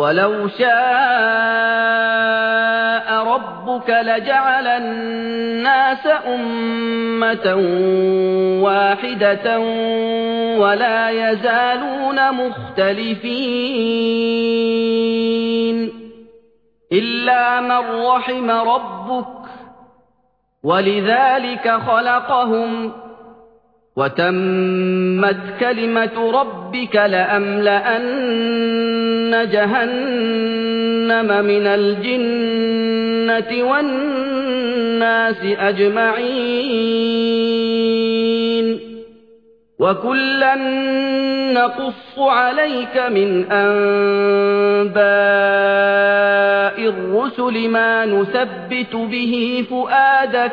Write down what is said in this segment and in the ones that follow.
ولو شاء ربك لجعل الناس أمة واحدة ولا يزالون مختلفين إلا من رحم ربك ولذلك خلقهم وتمت كلمة ربك لأملأن جهنم من الجنة والناس أجمعين وكلا نقص عليك من أنباء الرسل ما نثبت به فؤادك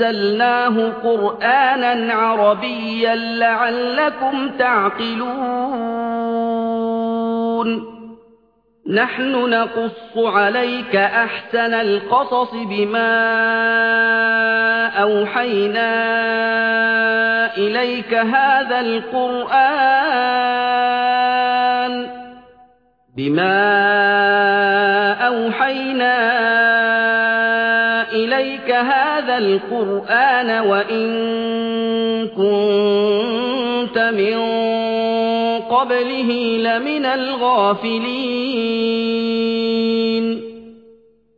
أنزلناه قرآنا عربيا لعلكم تعقلون. نحن نقص عليك أحسن القصص بما أوحينا إليك هذا القرآن بما أوحينا إليك هذا القرآن وإن كنت من قبله لمن الغافلين